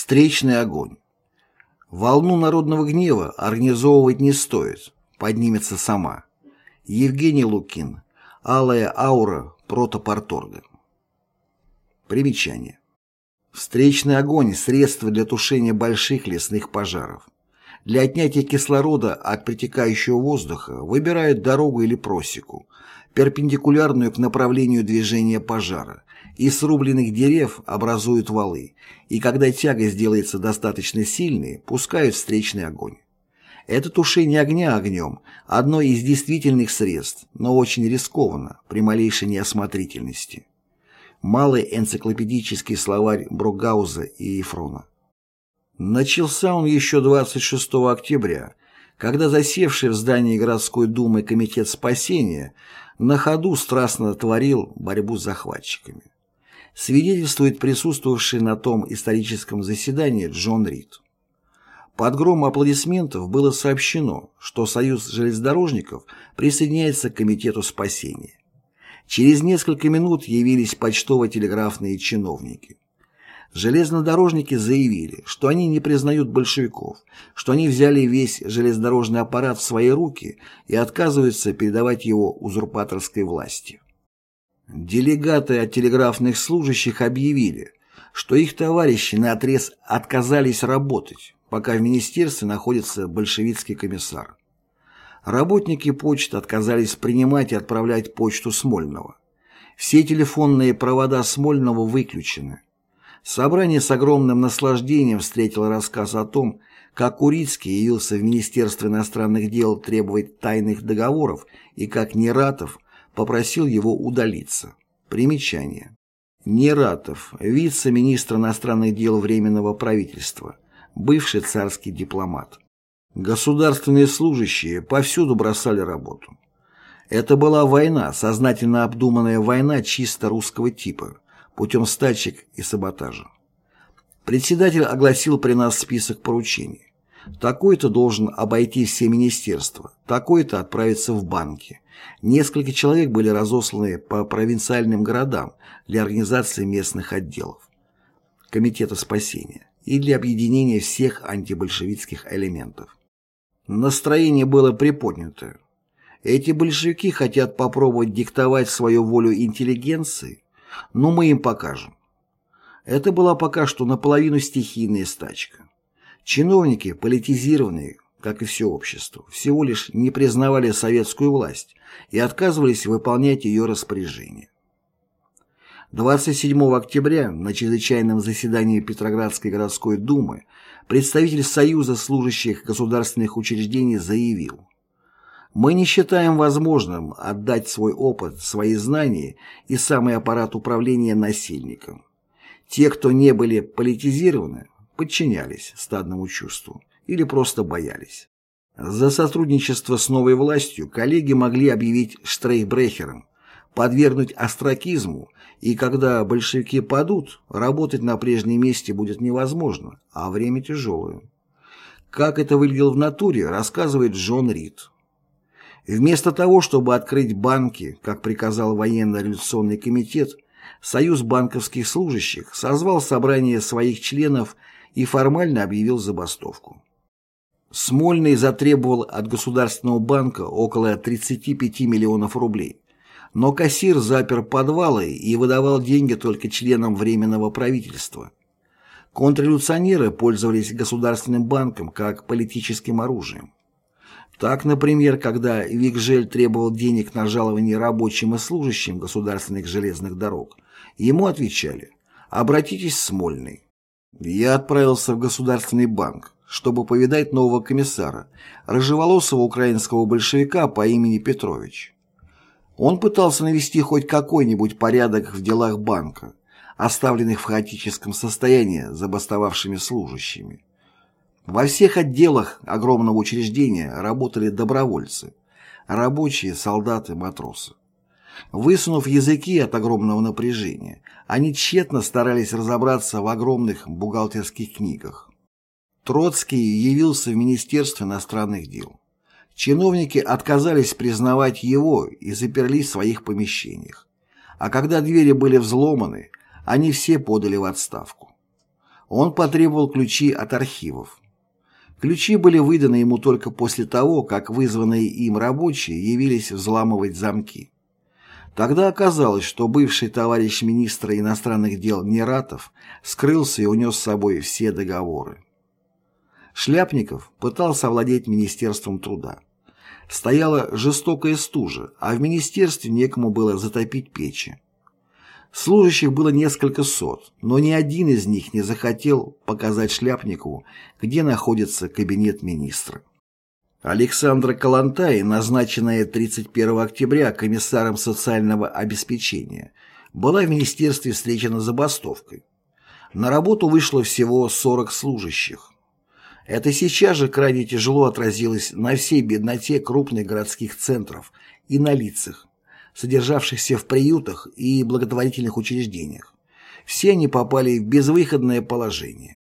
Встречный огонь. Волну народного гнева организовывать не стоит, поднимется сама. Евгений Лукин. Алая аура протопорторга. Примечание. Встречный огонь – средство для тушения больших лесных пожаров. Для отнятия кислорода от притекающего воздуха выбирают дорогу или просеку, перпендикулярную к направлению движения пожара, из срубленных дерев образуют валы, и когда тяга сделается достаточно сильной, пускают встречный огонь. Это тушение огня огнем – одно из действительных средств, но очень рискованно при малейшей неосмотрительности. Малый энциклопедический словарь Бругауза и Ефрона. Начался он еще 26 октября, когда засевший в здании городской думы комитет спасения на ходу страстно творил борьбу с захватчиками свидетельствует присутствовавший на том историческом заседании Джон Рид. Под гром аплодисментов было сообщено, что Союз железнодорожников присоединяется к Комитету спасения. Через несколько минут явились почтово-телеграфные чиновники. Железнодорожники заявили, что они не признают большевиков, что они взяли весь железнодорожный аппарат в свои руки и отказываются передавать его узурпаторской власти. Делегаты от телеграфных служащих объявили, что их товарищи наотрез отказались работать, пока в министерстве находится большевистский комиссар. Работники почты отказались принимать и отправлять почту Смольного. Все телефонные провода Смольного выключены. Собрание с огромным наслаждением встретило рассказ о том, как Курицкий явился в Министерство иностранных дел требовать тайных договоров и как Нератов – попросил его удалиться. Примечание. Нератов, вице-министр иностранных дел Временного правительства, бывший царский дипломат. Государственные служащие повсюду бросали работу. Это была война, сознательно обдуманная война чисто русского типа, путем стачек и саботажа. Председатель огласил при нас список поручений. Такой-то должен обойти все министерства, такой-то отправиться в банки. Несколько человек были разосланы по провинциальным городам для организации местных отделов, Комитета спасения и для объединения всех антибольшевистских элементов. Настроение было приподнято. Эти большевики хотят попробовать диктовать свою волю интеллигенции, но мы им покажем. Это была пока что наполовину стихийная стачка. Чиновники, политизированные, как и все общество, всего лишь не признавали советскую власть и отказывались выполнять ее распоряжения. 27 октября на чрезвычайном заседании Петроградской городской думы представитель Союза служащих государственных учреждений заявил «Мы не считаем возможным отдать свой опыт, свои знания и самый аппарат управления насильникам. Те, кто не были политизированы, подчинялись стадному чувству или просто боялись. За сотрудничество с новой властью коллеги могли объявить штрейхбрехером, подвергнуть остракизму, и когда большевики падут, работать на прежнем месте будет невозможно, а время тяжелое. Как это выглядело в натуре, рассказывает Джон Рид. Вместо того, чтобы открыть банки, как приказал военно-революционный комитет, Союз банковских служащих созвал собрание своих членов и формально объявил забастовку. Смольный затребовал от Государственного банка около 35 миллионов рублей, но кассир запер подвалы и выдавал деньги только членам Временного правительства. Контрреволюционеры пользовались Государственным банком как политическим оружием. Так, например, когда Викжель требовал денег на жалование рабочим и служащим государственных железных дорог, ему отвечали «Обратитесь в Смольный». Я отправился в Государственный банк, чтобы повидать нового комиссара, рыжеволосого украинского большевика по имени Петрович. Он пытался навести хоть какой-нибудь порядок в делах банка, оставленных в хаотическом состоянии забастовавшими служащими. Во всех отделах огромного учреждения работали добровольцы, рабочие, солдаты, матросы. Высунув языки от огромного напряжения, они тщетно старались разобраться в огромных бухгалтерских книгах. Троцкий явился в Министерство иностранных дел. Чиновники отказались признавать его и заперлись в своих помещениях. А когда двери были взломаны, они все подали в отставку. Он потребовал ключи от архивов. Ключи были выданы ему только после того, как вызванные им рабочие явились взламывать замки. Тогда оказалось, что бывший товарищ министра иностранных дел Нератов скрылся и унес с собой все договоры. Шляпников пытался овладеть Министерством труда. Стояла жестокая стужа, а в министерстве некому было затопить печи. Служащих было несколько сот, но ни один из них не захотел показать Шляпникову, где находится кабинет министра. Александра Калантай, назначенная 31 октября комиссаром социального обеспечения, была в министерстве встречена забастовкой. На работу вышло всего 40 служащих. Это сейчас же крайне тяжело отразилось на всей бедноте крупных городских центров и на лицах, содержавшихся в приютах и благотворительных учреждениях. Все они попали в безвыходное положение.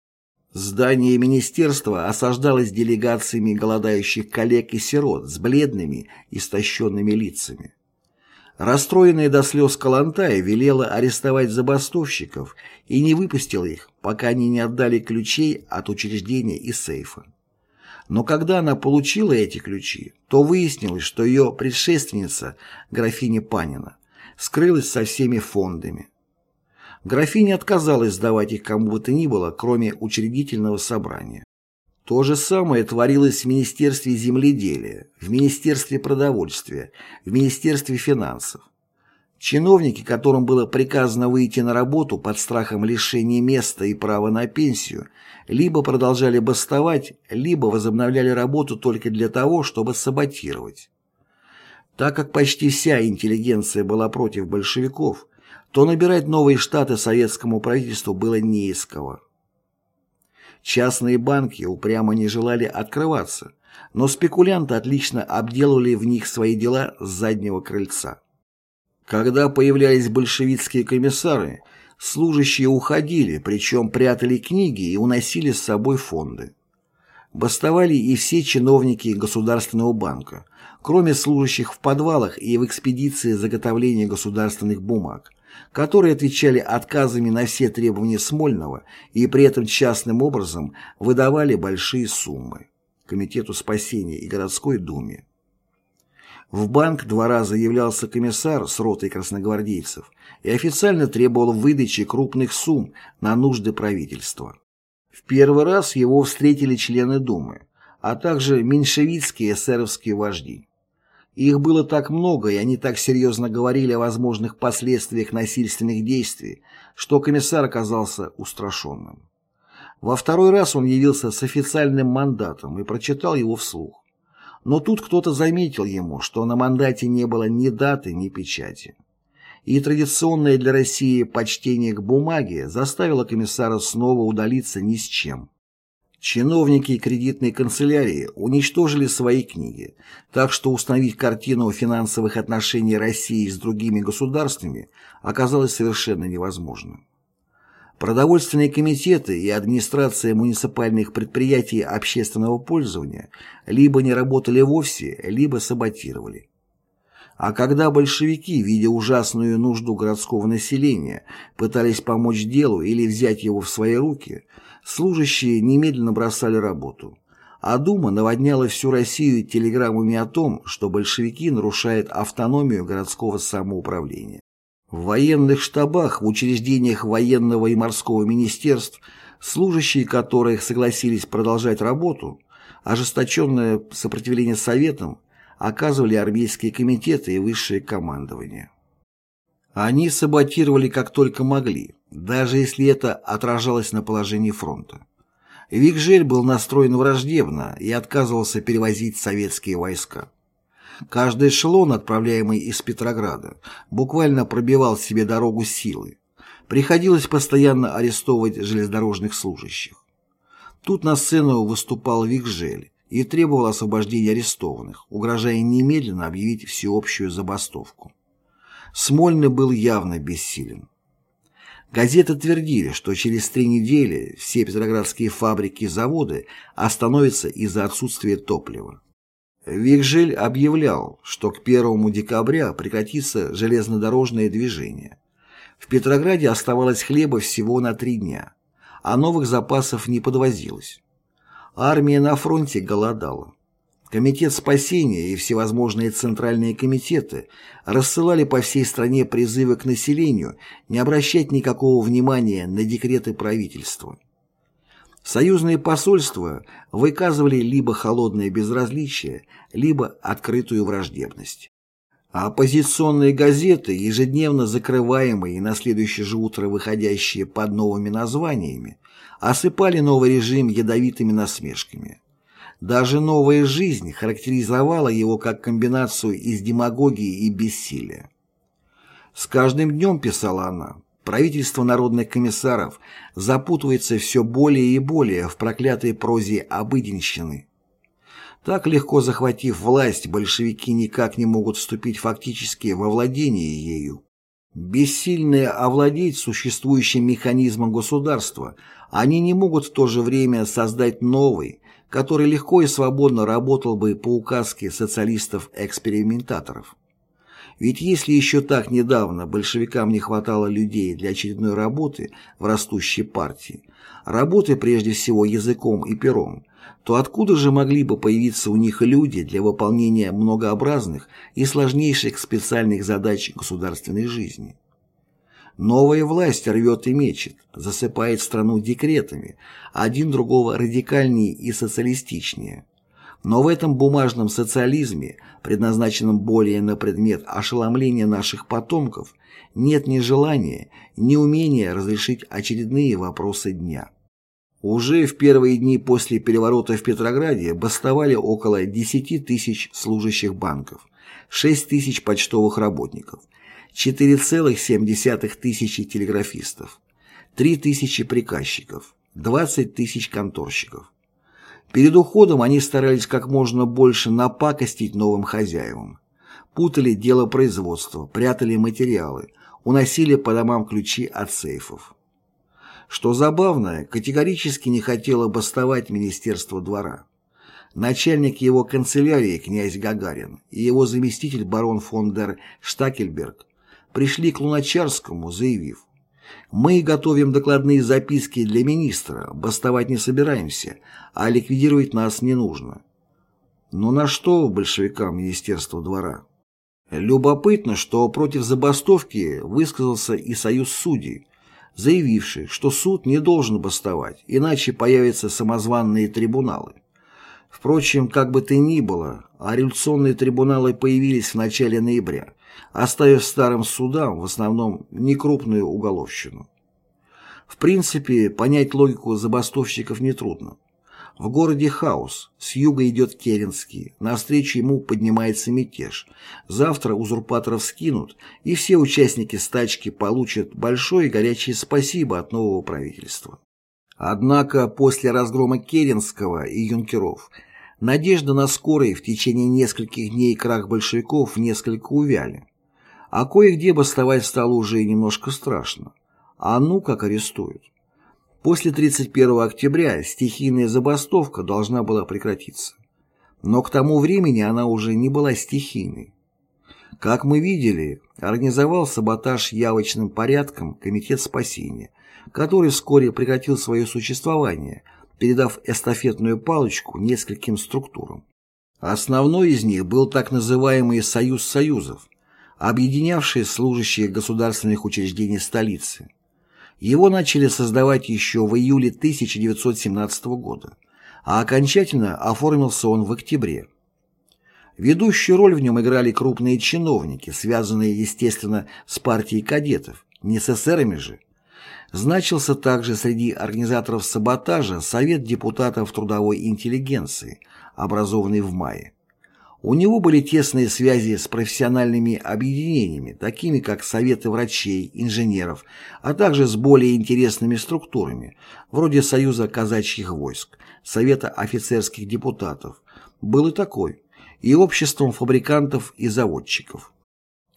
Здание министерства осаждалось делегациями голодающих коллег и сирот с бледными, истощенными лицами. Расстроенная до слез Калантая велела арестовать забастовщиков и не выпустила их, пока они не отдали ключей от учреждения и сейфа. Но когда она получила эти ключи, то выяснилось, что ее предшественница, графиня Панина, скрылась со всеми фондами. Графиня отказалась сдавать их кому бы то ни было, кроме учредительного собрания. То же самое творилось в Министерстве земледелия, в Министерстве продовольствия, в Министерстве финансов. Чиновники, которым было приказано выйти на работу под страхом лишения места и права на пенсию, либо продолжали бастовать, либо возобновляли работу только для того, чтобы саботировать. Так как почти вся интеллигенция была против большевиков, то набирать новые штаты советскому правительству было не из кого. Частные банки упрямо не желали открываться, но спекулянты отлично обделывали в них свои дела с заднего крыльца. Когда появлялись большевистские комиссары, служащие уходили, причем прятали книги и уносили с собой фонды. Бастовали и все чиновники Государственного банка, кроме служащих в подвалах и в экспедиции заготовления государственных бумаг, которые отвечали отказами на все требования Смольного и при этом частным образом выдавали большие суммы Комитету спасения и городской думе. В банк два раза являлся комиссар с ротой красногвардейцев и официально требовал выдачи крупных сумм на нужды правительства. В первый раз его встретили члены Думы, а также меньшевистские эсеровские вожди. Их было так много, и они так серьезно говорили о возможных последствиях насильственных действий, что комиссар оказался устрашенным. Во второй раз он явился с официальным мандатом и прочитал его вслух. Но тут кто-то заметил ему, что на мандате не было ни даты, ни печати. И традиционное для России почтение к бумаге заставило комиссара снова удалиться ни с чем. Чиновники кредитной канцелярии уничтожили свои книги, так что установить картину финансовых отношений России с другими государствами оказалось совершенно невозможным. Продовольственные комитеты и администрация муниципальных предприятий общественного пользования либо не работали вовсе, либо саботировали. А когда большевики, видя ужасную нужду городского населения, пытались помочь делу или взять его в свои руки – Служащие немедленно бросали работу, а Дума наводняла всю Россию телеграммами о том, что большевики нарушают автономию городского самоуправления. В военных штабах, в учреждениях военного и морского министерств, служащие которых согласились продолжать работу, ожесточенное сопротивление Советам оказывали армейские комитеты и высшее командование. Они саботировали как только могли, даже если это отражалось на положении фронта. Викжель был настроен враждебно и отказывался перевозить советские войска. Каждый эшелон, отправляемый из Петрограда, буквально пробивал себе дорогу силы. Приходилось постоянно арестовывать железнодорожных служащих. Тут на сцену выступал Викжель и требовал освобождения арестованных, угрожая немедленно объявить всеобщую забастовку. Смольный был явно бессилен. Газеты твердили, что через три недели все петроградские фабрики и заводы остановятся из-за отсутствия топлива. Викжель объявлял, что к 1 декабря прекратится железнодорожное движение. В Петрограде оставалось хлеба всего на три дня, а новых запасов не подвозилось. Армия на фронте голодала. Комитет спасения и всевозможные центральные комитеты рассылали по всей стране призывы к населению не обращать никакого внимания на декреты правительства. Союзные посольства выказывали либо холодное безразличие, либо открытую враждебность. А оппозиционные газеты, ежедневно закрываемые и на следующее же утро выходящие под новыми названиями, осыпали новый режим ядовитыми насмешками. Даже новая жизнь характеризовала его как комбинацию из демагогии и бессилия. «С каждым днем», — писала она, — «правительство народных комиссаров запутывается все более и более в проклятой прозе обыденщины. Так легко захватив власть, большевики никак не могут вступить фактически во владение ею. Бессильные овладеть существующим механизмом государства, они не могут в то же время создать новый, который легко и свободно работал бы по указке социалистов-экспериментаторов. Ведь если еще так недавно большевикам не хватало людей для очередной работы в растущей партии, работы прежде всего языком и пером, то откуда же могли бы появиться у них люди для выполнения многообразных и сложнейших специальных задач государственной жизни? Новая власть рвет и мечет, засыпает страну декретами, один другого радикальнее и социалистичнее. Но в этом бумажном социализме, предназначенном более на предмет ошеломления наших потомков, нет ни желания, ни умения разрешить очередные вопросы дня. Уже в первые дни после переворота в Петрограде бастовали около 10 тысяч служащих банков, 6 тысяч почтовых работников, 4,7 тысячи телеграфистов, 3 тысячи приказчиков, 20 тысяч конторщиков. Перед уходом они старались как можно больше напакостить новым хозяевам. Путали дело производства, прятали материалы, уносили по домам ключи от сейфов. Что забавно, категорически не хотело бастовать Министерство двора. Начальник его канцелярии, князь Гагарин, и его заместитель барон фон дер Штакельберг пришли к Луначарскому, заявив, «Мы готовим докладные записки для министра, бастовать не собираемся, а ликвидировать нас не нужно». Но на что большевикам Министерство двора? Любопытно, что против забастовки высказался и Союз судей, заявивший, что суд не должен бастовать, иначе появятся самозванные трибуналы. Впрочем, как бы то ни было, а революционные трибуналы появились в начале ноября, оставив старым судам в основном некрупную уголовщину. В принципе, понять логику забастовщиков нетрудно. В городе хаос, с юга идет Керенский, навстречу ему поднимается мятеж. Завтра узурпаторов скинут, и все участники стачки получат большое и горячее спасибо от нового правительства. Однако после разгрома Керенского и юнкеров надежда на скорый в течение нескольких дней крах большевиков несколько увяли. А кое-где бастовать стало уже немножко страшно. А ну как арестуют. После 31 октября стихийная забастовка должна была прекратиться. Но к тому времени она уже не была стихийной. Как мы видели, организовал саботаж явочным порядком Комитет спасения, который вскоре прекратил свое существование, передав эстафетную палочку нескольким структурам. Основной из них был так называемый «Союз Союзов», объединявший служащие государственных учреждений столицы. Его начали создавать еще в июле 1917 года, а окончательно оформился он в октябре. Ведущую роль в нем играли крупные чиновники, связанные, естественно, с партией кадетов, не с эсерами же. Значился также среди организаторов саботажа Совет депутатов трудовой интеллигенции, образованный в мае. У него были тесные связи с профессиональными объединениями, такими как Советы врачей, инженеров, а также с более интересными структурами, вроде Союза казачьих войск, Совета офицерских депутатов. Был и такой, и обществом фабрикантов и заводчиков.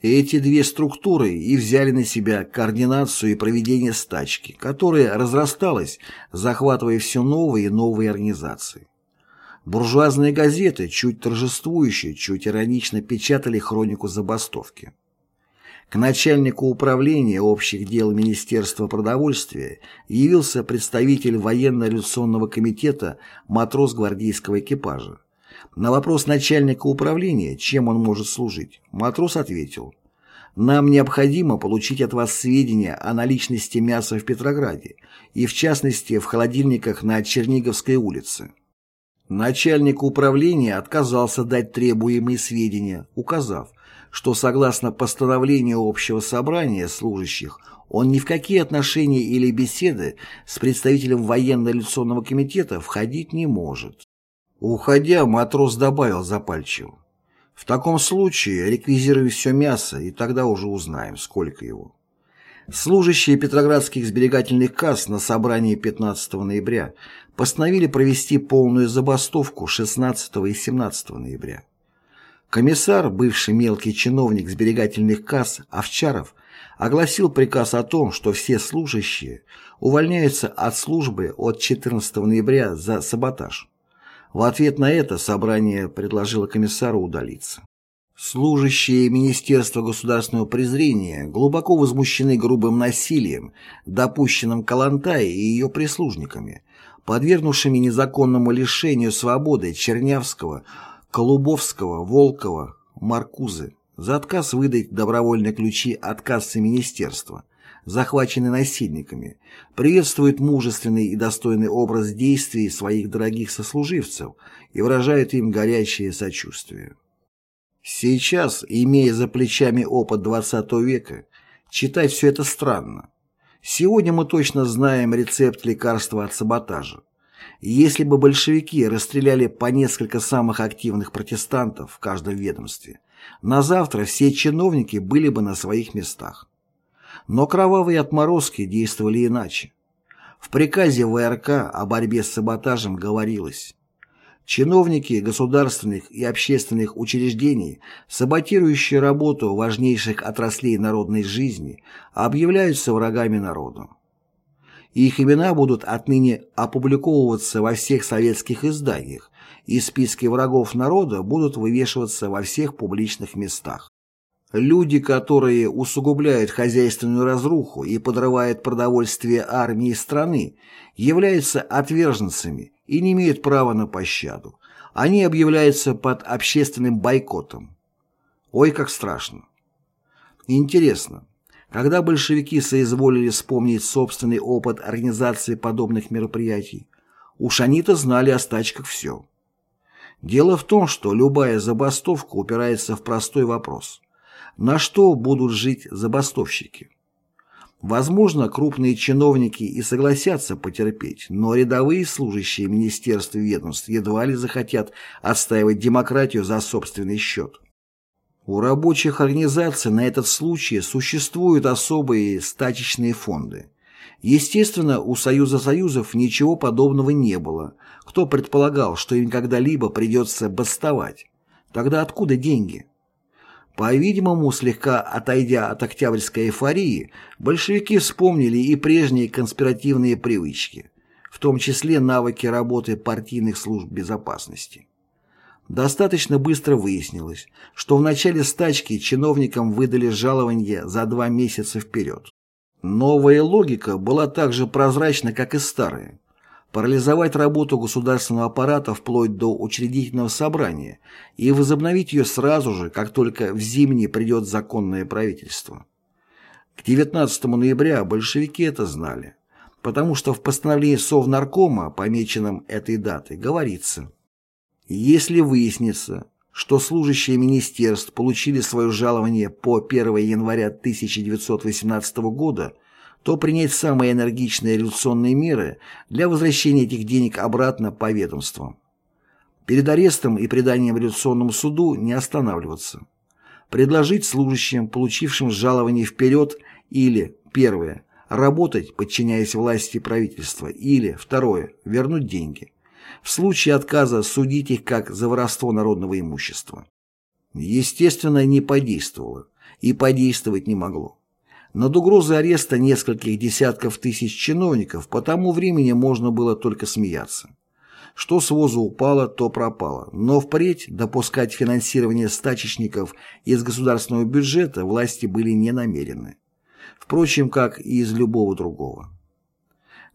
Эти две структуры и взяли на себя координацию и проведение стачки, которая разрасталась, захватывая все новые и новые организации. Буржуазные газеты, чуть торжествующие, чуть иронично печатали хронику забастовки. К начальнику управления общих дел Министерства продовольствия явился представитель военно-революционного комитета матрос гвардейского экипажа. На вопрос начальника управления, чем он может служить, матрос ответил «Нам необходимо получить от вас сведения о наличности мяса в Петрограде и, в частности, в холодильниках на Черниговской улице». Начальник управления отказался дать требуемые сведения, указав, что согласно постановлению общего собрания служащих он ни в какие отношения или беседы с представителем военно-революционного комитета входить не может. Уходя, матрос добавил запальчиво. В таком случае реквизируй все мясо, и тогда уже узнаем, сколько его. Служащие петроградских сберегательных касс на собрании 15 ноября постановили провести полную забастовку 16 и 17 ноября. Комиссар, бывший мелкий чиновник сберегательных касс Овчаров, огласил приказ о том, что все служащие увольняются от службы от 14 ноября за саботаж. В ответ на это собрание предложило комиссару удалиться. Служащие Министерства государственного презрения глубоко возмущены грубым насилием, допущенным Калантай и ее прислужниками, подвергнувшими незаконному лишению свободы Чернявского, Колубовского, Волкова, Маркузы за отказ выдать добровольные ключи от кассы министерства, захваченные насильниками, приветствует мужественный и достойный образ действий своих дорогих сослуживцев и выражает им горячее сочувствие. Сейчас, имея за плечами опыт XX века, читать все это странно. Сегодня мы точно знаем рецепт лекарства от саботажа. Если бы большевики расстреляли по несколько самых активных протестантов в каждом ведомстве, на завтра все чиновники были бы на своих местах. Но кровавые отморозки действовали иначе. В приказе ВРК о борьбе с саботажем говорилось Чиновники государственных и общественных учреждений, саботирующие работу важнейших отраслей народной жизни, объявляются врагами народа. Их имена будут отныне опубликовываться во всех советских изданиях, и списки врагов народа будут вывешиваться во всех публичных местах. Люди, которые усугубляют хозяйственную разруху и подрывают продовольствие армии страны, являются отверженцами и не имеют права на пощаду. Они объявляются под общественным бойкотом. Ой, как страшно. Интересно, когда большевики соизволили вспомнить собственный опыт организации подобных мероприятий, уж они-то знали о стачках все. Дело в том, что любая забастовка упирается в простой вопрос – на что будут жить забастовщики? Возможно, крупные чиновники и согласятся потерпеть, но рядовые служащие министерств и ведомств едва ли захотят отстаивать демократию за собственный счет. У рабочих организаций на этот случай существуют особые стачечные фонды. Естественно, у Союза Союзов ничего подобного не было. Кто предполагал, что им когда-либо придется бастовать? Тогда откуда деньги? По-видимому, слегка отойдя от октябрьской эйфории, большевики вспомнили и прежние конспиративные привычки, в том числе навыки работы партийных служб безопасности. Достаточно быстро выяснилось, что в начале стачки чиновникам выдали жалование за два месяца вперед. Новая логика была так же прозрачна, как и старая парализовать работу государственного аппарата вплоть до учредительного собрания и возобновить ее сразу же, как только в зимний придет законное правительство. К 19 ноября большевики это знали, потому что в постановлении Совнаркома, помеченном этой датой, говорится «Если выяснится, что служащие министерств получили свое жалование по 1 января 1918 года, то принять самые энергичные революционные меры для возвращения этих денег обратно по ведомствам. Перед арестом и преданием революционному суду не останавливаться. Предложить служащим, получившим жалование вперед, или, первое, работать, подчиняясь власти правительства, или, второе, вернуть деньги. В случае отказа судить их как за воровство народного имущества. Естественно, не подействовало и подействовать не могло. Над угрозой ареста нескольких десятков тысяч чиновников по тому времени можно было только смеяться. Что с воза упало, то пропало. Но впредь допускать финансирование стачечников из государственного бюджета власти были не намерены. Впрочем, как и из любого другого.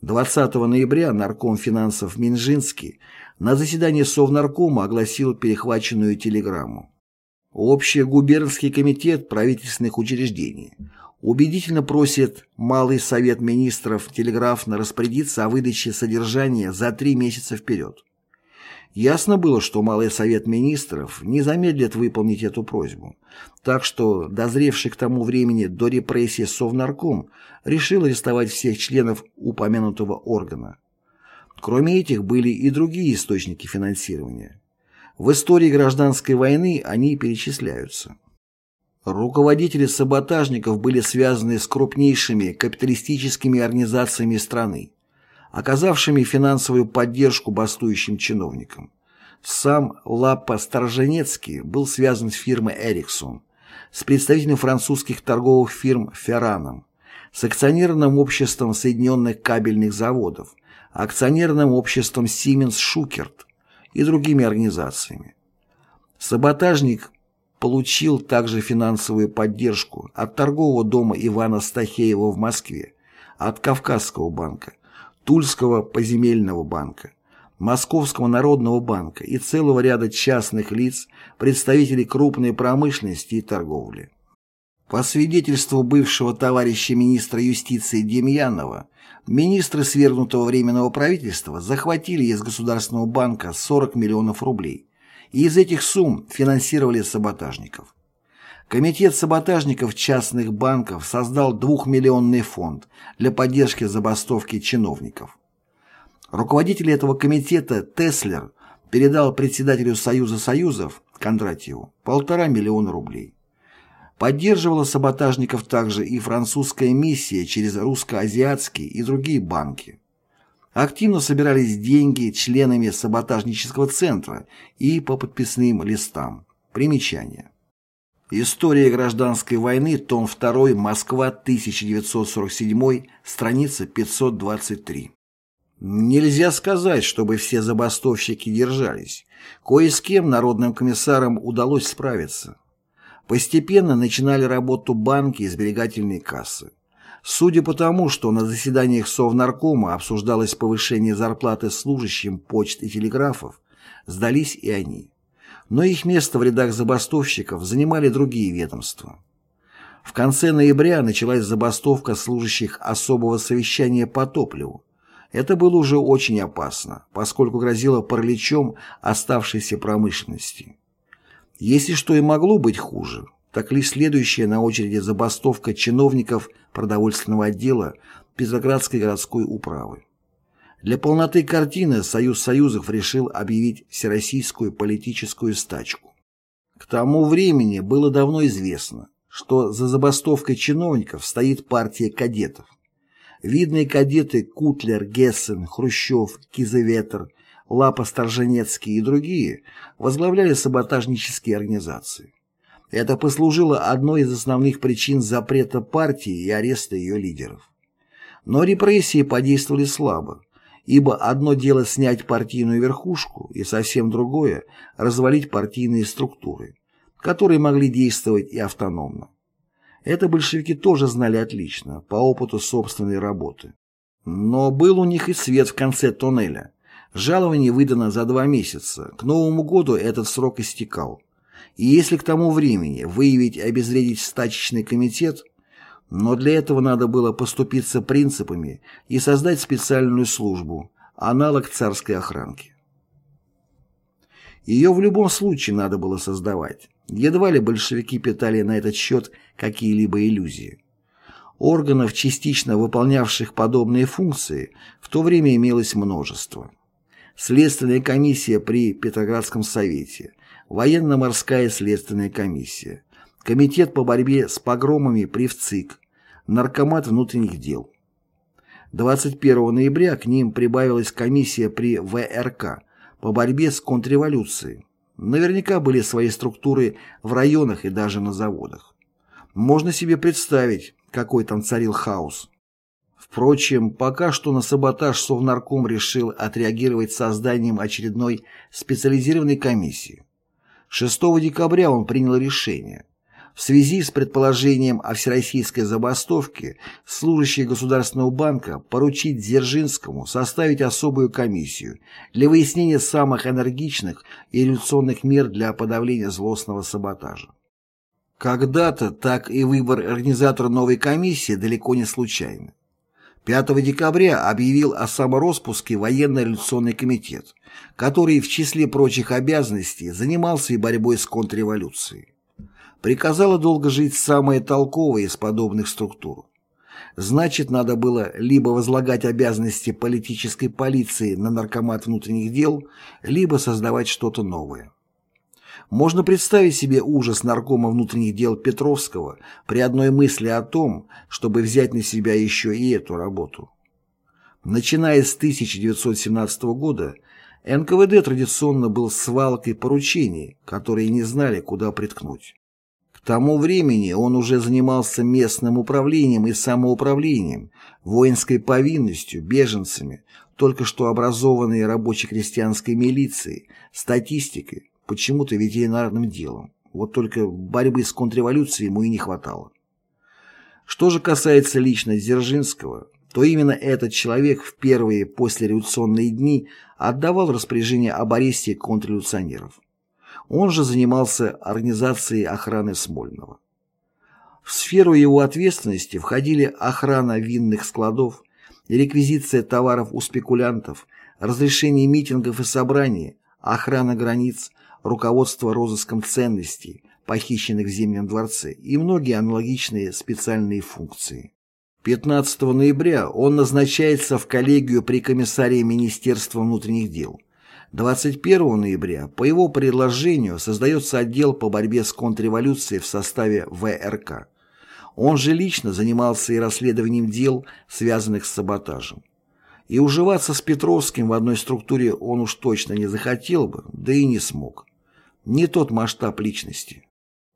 20 ноября нарком финансов Минжинский на заседании Совнаркома огласил перехваченную телеграмму. Общий губернский комитет правительственных учреждений убедительно просит Малый совет министров телеграфно распорядиться о выдаче содержания за три месяца вперед. Ясно было, что Малый совет министров не замедлит выполнить эту просьбу, так что дозревший к тому времени до репрессии Совнарком решил арестовать всех членов упомянутого органа. Кроме этих были и другие источники финансирования. В истории гражданской войны они перечисляются. Руководители саботажников были связаны с крупнейшими капиталистическими организациями страны, оказавшими финансовую поддержку бастующим чиновникам. Сам Лаппа Старженецкий был связан с фирмой «Эриксон», с представителем французских торговых фирм «Ферраном», с акционерным обществом Соединенных кабельных заводов, акционерным обществом «Сименс-Шукерт» и другими организациями. Саботажник получил также финансовую поддержку от торгового дома Ивана Стахеева в Москве, от Кавказского банка, Тульского поземельного банка, Московского народного банка и целого ряда частных лиц, представителей крупной промышленности и торговли. По свидетельству бывшего товарища министра юстиции Демьянова, министры свергнутого Временного правительства захватили из Государственного банка 40 миллионов рублей, и из этих сумм финансировали саботажников. Комитет саботажников частных банков создал двухмиллионный фонд для поддержки забастовки чиновников. Руководитель этого комитета Теслер передал председателю Союза Союзов Кондратьеву полтора миллиона рублей. Поддерживала саботажников также и французская миссия через русско-азиатские и другие банки. Активно собирались деньги членами саботажнического центра и по подписным листам. Примечание. История гражданской войны, том 2, Москва, 1947, страница 523. Нельзя сказать, чтобы все забастовщики держались. Кое с кем народным комиссарам удалось справиться. Постепенно начинали работу банки и сберегательные кассы. Судя по тому, что на заседаниях Совнаркома обсуждалось повышение зарплаты служащим почт и телеграфов, сдались и они. Но их место в рядах забастовщиков занимали другие ведомства. В конце ноября началась забастовка служащих особого совещания по топливу. Это было уже очень опасно, поскольку грозило параличом оставшейся промышленности. Если что и могло быть хуже, так лишь следующая на очереди забастовка чиновников продовольственного отдела Петроградской городской управы. Для полноты картины Союз Союзов решил объявить всероссийскую политическую стачку. К тому времени было давно известно, что за забастовкой чиновников стоит партия кадетов. Видные кадеты Кутлер, Гессен, Хрущев, Кизеветер, Лапа Старженецкий и другие возглавляли саботажнические организации. Это послужило одной из основных причин запрета партии и ареста ее лидеров. Но репрессии подействовали слабо, ибо одно дело снять партийную верхушку и совсем другое – развалить партийные структуры, которые могли действовать и автономно. Это большевики тоже знали отлично, по опыту собственной работы. Но был у них и свет в конце тоннеля. Жалование выдано за два месяца, к Новому году этот срок истекал. И если к тому времени выявить и обезвредить стачечный комитет, но для этого надо было поступиться принципами и создать специальную службу, аналог царской охранки. Ее в любом случае надо было создавать. Едва ли большевики питали на этот счет какие-либо иллюзии. Органов, частично выполнявших подобные функции, в то время имелось множество. Следственная комиссия при Петроградском совете, Военно-морская следственная комиссия, Комитет по борьбе с погромами при ВЦИК, Наркомат внутренних дел. 21 ноября к ним прибавилась комиссия при ВРК по борьбе с контрреволюцией. Наверняка были свои структуры в районах и даже на заводах. Можно себе представить, какой там царил хаос. Впрочем, пока что на саботаж Совнарком решил отреагировать созданием очередной специализированной комиссии. 6 декабря он принял решение. В связи с предположением о всероссийской забастовке служащие Государственного банка поручить Дзержинскому составить особую комиссию для выяснения самых энергичных и революционных мер для подавления злостного саботажа. Когда-то так и выбор организатора новой комиссии далеко не случайный. 5 декабря объявил о самороспуске военно-революционный комитет, который в числе прочих обязанностей занимался и борьбой с контрреволюцией. Приказала долго жить самая толковая из подобных структур. Значит, надо было либо возлагать обязанности политической полиции на наркомат внутренних дел, либо создавать что-то новое. Можно представить себе ужас наркома внутренних дел Петровского при одной мысли о том, чтобы взять на себя еще и эту работу. Начиная с 1917 года, НКВД традиционно был свалкой поручений, которые не знали, куда приткнуть. К тому времени он уже занимался местным управлением и самоуправлением, воинской повинностью, беженцами, только что образованной рабоче-крестьянской милицией, статистикой, почему-то ветеринарным делом. Вот только борьбы с контрреволюцией ему и не хватало. Что же касается лично Дзержинского, то именно этот человек в первые послереволюционные дни отдавал распоряжение об аресте контрреволюционеров. Он же занимался организацией охраны Смольного. В сферу его ответственности входили охрана винных складов, реквизиция товаров у спекулянтов, разрешение митингов и собраний, охрана границ, руководство розыском ценностей, похищенных в Зимнем дворце, и многие аналогичные специальные функции. 15 ноября он назначается в коллегию при комиссарии Министерства внутренних дел. 21 ноября по его предложению создается отдел по борьбе с контрреволюцией в составе ВРК. Он же лично занимался и расследованием дел, связанных с саботажем. И уживаться с Петровским в одной структуре он уж точно не захотел бы, да и не смог. Не тот масштаб личности.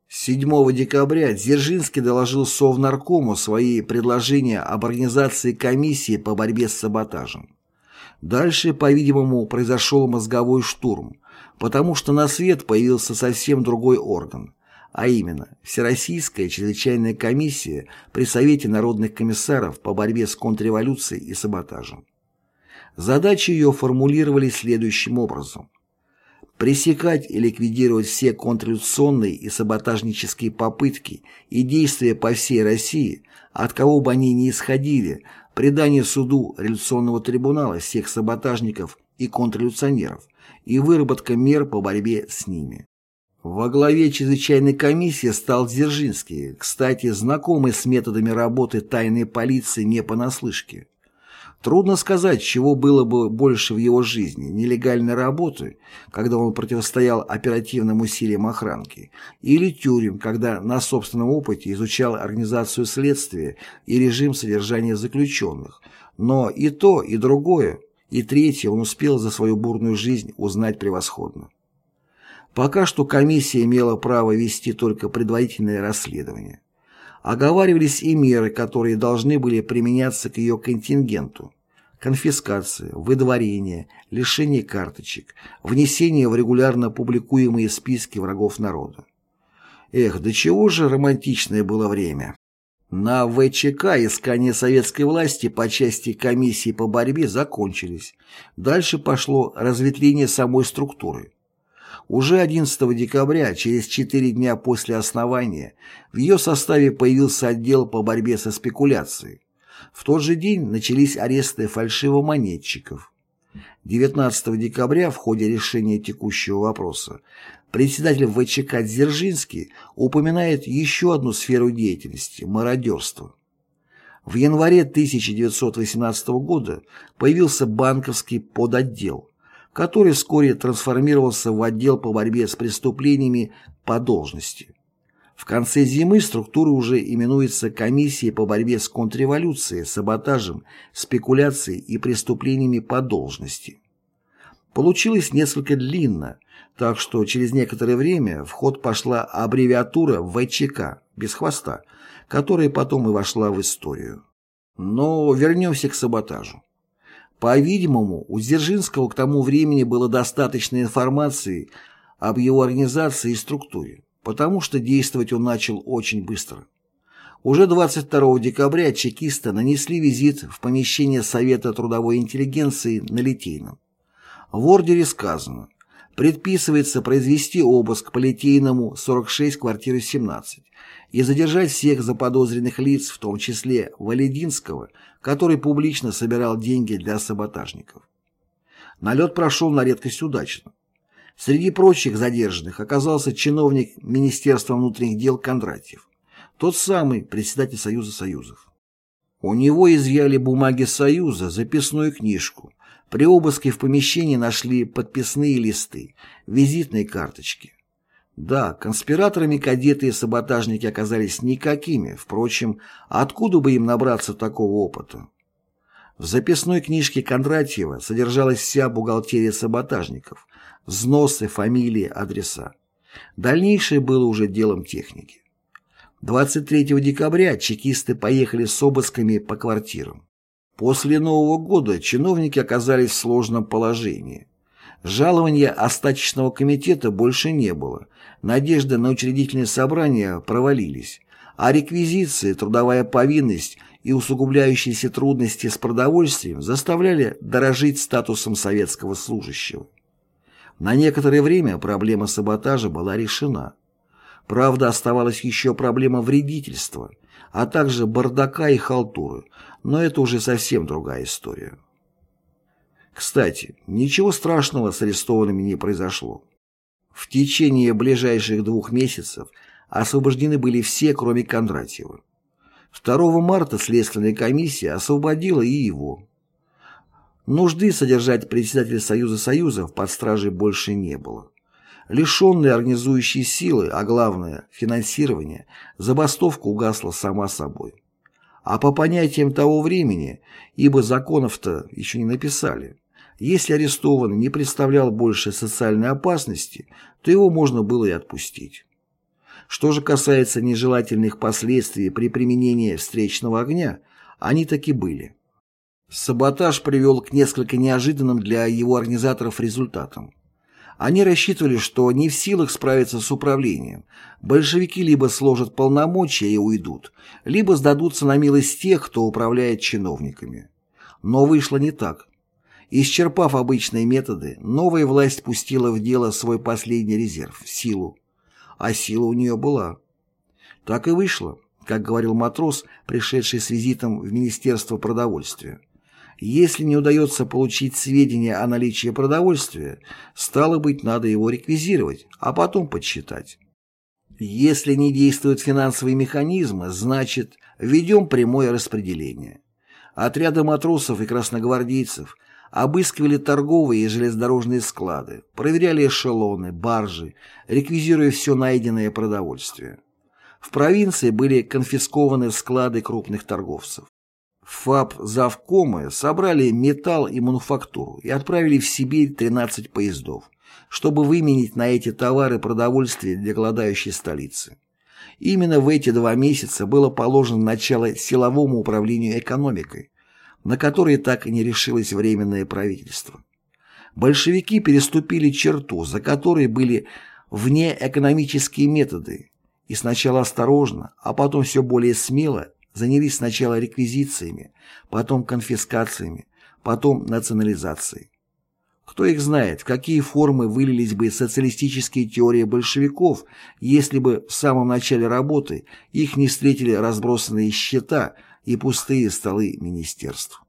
7 декабря Дзержинский доложил Совнаркому свои предложения об организации комиссии по борьбе с саботажем. Дальше, по-видимому, произошел мозговой штурм, потому что на свет появился совсем другой орган, а именно Всероссийская чрезвычайная комиссия при Совете народных комиссаров по борьбе с контрреволюцией и саботажем. Задачи ее формулировали следующим образом. Пресекать и ликвидировать все контрреволюционные и саботажнические попытки и действия по всей России, от кого бы они ни исходили, предание суду революционного трибунала всех саботажников и контрреволюционеров и выработка мер по борьбе с ними. Во главе чрезвычайной комиссии стал Дзержинский, кстати, знакомый с методами работы тайной полиции не понаслышке. Трудно сказать, чего было бы больше в его жизни – нелегальной работы, когда он противостоял оперативным усилиям охранки, или тюрем, когда на собственном опыте изучал организацию следствия и режим содержания заключенных. Но и то, и другое, и третье он успел за свою бурную жизнь узнать превосходно. Пока что комиссия имела право вести только предварительное расследование. Оговаривались и меры, которые должны были применяться к ее контингенту. Конфискация, выдворение, лишение карточек, внесение в регулярно публикуемые списки врагов народа. Эх, до чего же романтичное было время. На ВЧК искания советской власти по части комиссии по борьбе закончились. Дальше пошло разветвление самой структуры. Уже 11 декабря, через четыре дня после основания, в ее составе появился отдел по борьбе со спекуляцией. В тот же день начались аресты фальшивомонетчиков. 19 декабря в ходе решения текущего вопроса председатель ВЧК Дзержинский упоминает еще одну сферу деятельности – мародерство. В январе 1918 года появился банковский подотдел – который вскоре трансформировался в отдел по борьбе с преступлениями по должности. В конце зимы структура уже именуется Комиссией по борьбе с контрреволюцией, саботажем, спекуляцией и преступлениями по должности. Получилось несколько длинно, так что через некоторое время в ход пошла аббревиатура ВЧК, без хвоста, которая потом и вошла в историю. Но вернемся к саботажу. По-видимому, у Дзержинского к тому времени было достаточно информации об его организации и структуре, потому что действовать он начал очень быстро. Уже 22 декабря чекисты нанесли визит в помещение Совета трудовой интеллигенции на Литейном. В ордере сказано «Предписывается произвести обыск по Литейному 46, квартиры 17 и задержать всех заподозренных лиц, в том числе Валединского, который публично собирал деньги для саботажников». Налет прошел на редкость удачно. Среди прочих задержанных оказался чиновник Министерства внутренних дел Кондратьев. Тот самый председатель Союза Союзов. У него изъяли бумаги Союза, записную книжку. При обыске в помещении нашли подписные листы, визитные карточки. Да, конспираторами кадеты и саботажники оказались никакими, впрочем, откуда бы им набраться такого опыта? В записной книжке Кондратьева содержалась вся бухгалтерия саботажников, взносы, фамилии, адреса. Дальнейшее было уже делом техники. 23 декабря чекисты поехали с обысками по квартирам. После Нового года чиновники оказались в сложном положении. Жалования остаточного комитета больше не было, надежды на учредительное собрание провалились, а реквизиции, трудовая повинность и усугубляющиеся трудности с продовольствием заставляли дорожить статусом советского служащего. На некоторое время проблема саботажа была решена. Правда, оставалась еще проблема вредительства, а также бардака и халтуры, но это уже совсем другая история. Кстати, ничего страшного с арестованными не произошло. В течение ближайших двух месяцев освобождены были все, кроме Кондратьева. 2 марта Следственная комиссия освободила и его. Нужды содержать председателя Союза Союзов под стражей больше не было. Лишенные организующей силы, а главное – финансирования, забастовка угасла сама собой. А по понятиям того времени, ибо законов-то еще не написали, если арестованный не представлял больше социальной опасности, то его можно было и отпустить. Что же касается нежелательных последствий при применении встречного огня, они таки были. Саботаж привел к несколько неожиданным для его организаторов результатам. Они рассчитывали, что не в силах справиться с управлением. Большевики либо сложат полномочия и уйдут, либо сдадутся на милость тех, кто управляет чиновниками. Но вышло не так. Исчерпав обычные методы, новая власть пустила в дело свой последний резерв – силу. А сила у нее была. Так и вышло, как говорил матрос, пришедший с визитом в Министерство продовольствия. Если не удается получить сведения о наличии продовольствия, стало быть, надо его реквизировать, а потом подсчитать. Если не действуют финансовые механизмы, значит, введем прямое распределение. Отряды матросов и красногвардейцев обыскивали торговые и железнодорожные склады, проверяли эшелоны, баржи, реквизируя все найденное продовольствие. В провинции были конфискованы склады крупных торговцев. ФАП завкомы собрали металл и мануфактуру и отправили в Сибирь 13 поездов, чтобы выменить на эти товары продовольствие для голодающей столицы. Именно в эти два месяца было положено начало силовому управлению экономикой, на которое так и не решилось Временное правительство. Большевики переступили черту, за которой были внеэкономические методы, и сначала осторожно, а потом все более смело занялись сначала реквизициями, потом конфискациями, потом национализацией. Кто их знает, в какие формы вылились бы социалистические теории большевиков, если бы в самом начале работы их не встретили разбросанные счета и пустые столы министерств.